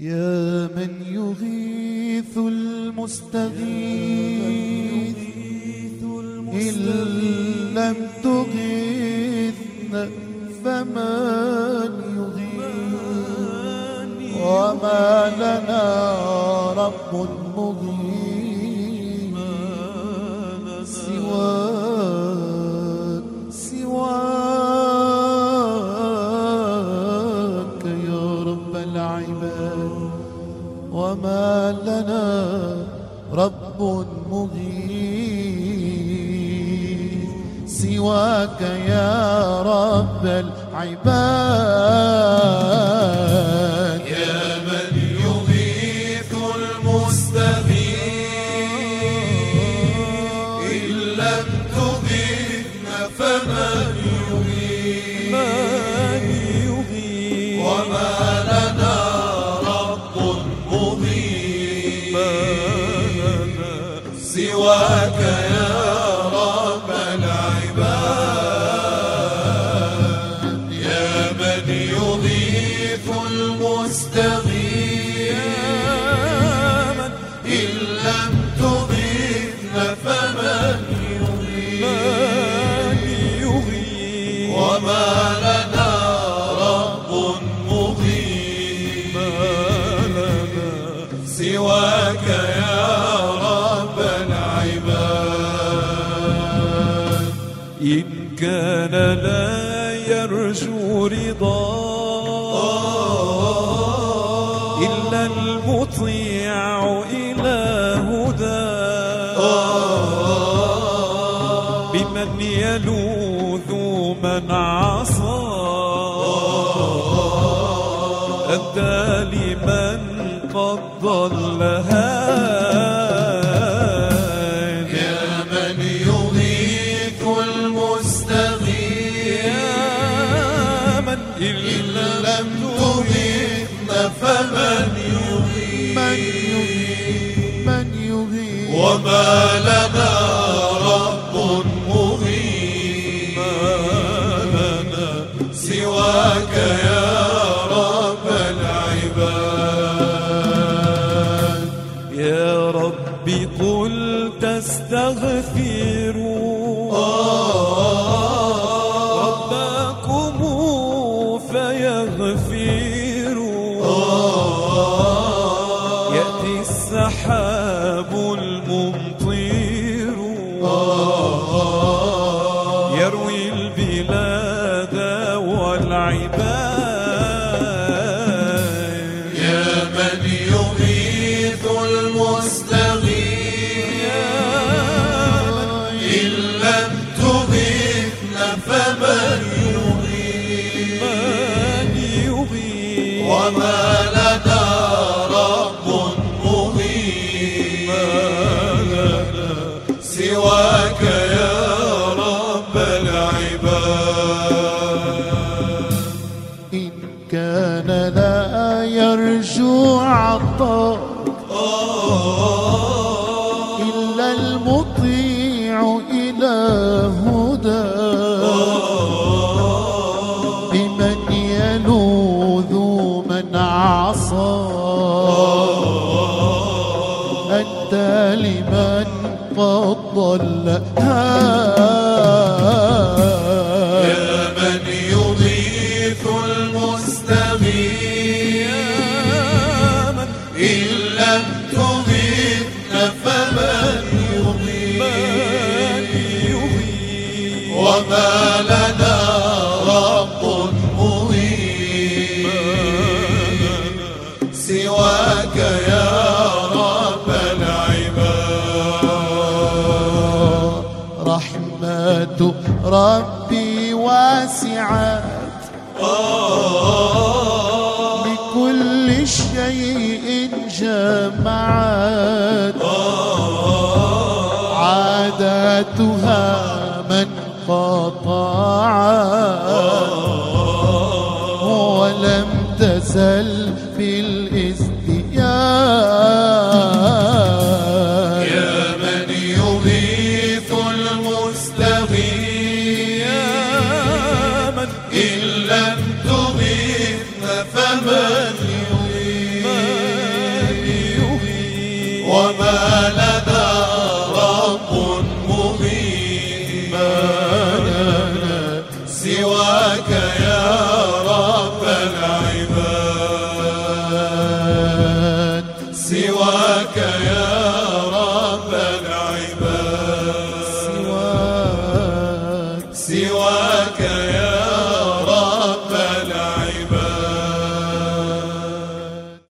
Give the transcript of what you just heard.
يا من يغيث المستغيث إن لم تغيثنا فمن يغيث؟ وما لنا رب مغيث. وما لنا رب مغيث سواك يا رب العباد. يا من يغيث المستغيث. إن لم تغيثنا فمن مغيث سواك يا رب العباد. يا من يغيث المستغيث إن لم تغيثنا فمن يغيث وما إن كان لا يرجو رضا إلا المطيع إلى هدى بمن يلوذ من عصى أدى لمن قد ضل من يغيث وما لنا رب مغيث سواك يا رب العباد. يا ربي قل تستغفروا. ربكم والعباد كان لا يرجو عطاء إلا المطيع إلى هدى. بمن يلوذ من عصى. أنت لمن قد ضل هاد لنا رب مغيث سواك يا رب العباد. ربي واسعت بكل شيء جمعت. عاداتها من قطعت ولم تزل ربك يا